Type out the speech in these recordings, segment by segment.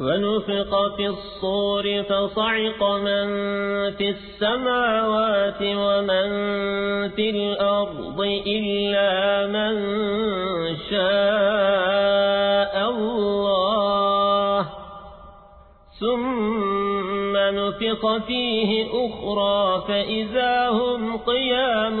ونفق في الصور فصعق من في السماوات ومن في الأرض إلا من شاء الله. ثم نفق فيه أخرى فإذا هم قيام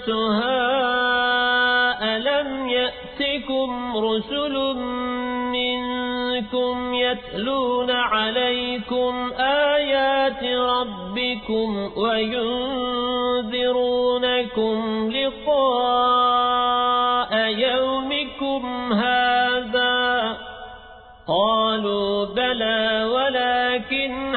خزنتها ألم يأتكم رسل منكم يتلون عليكم آيات ربكم وينذرونكم لقاء يومكم هذا؟ قالوا بلى ولكن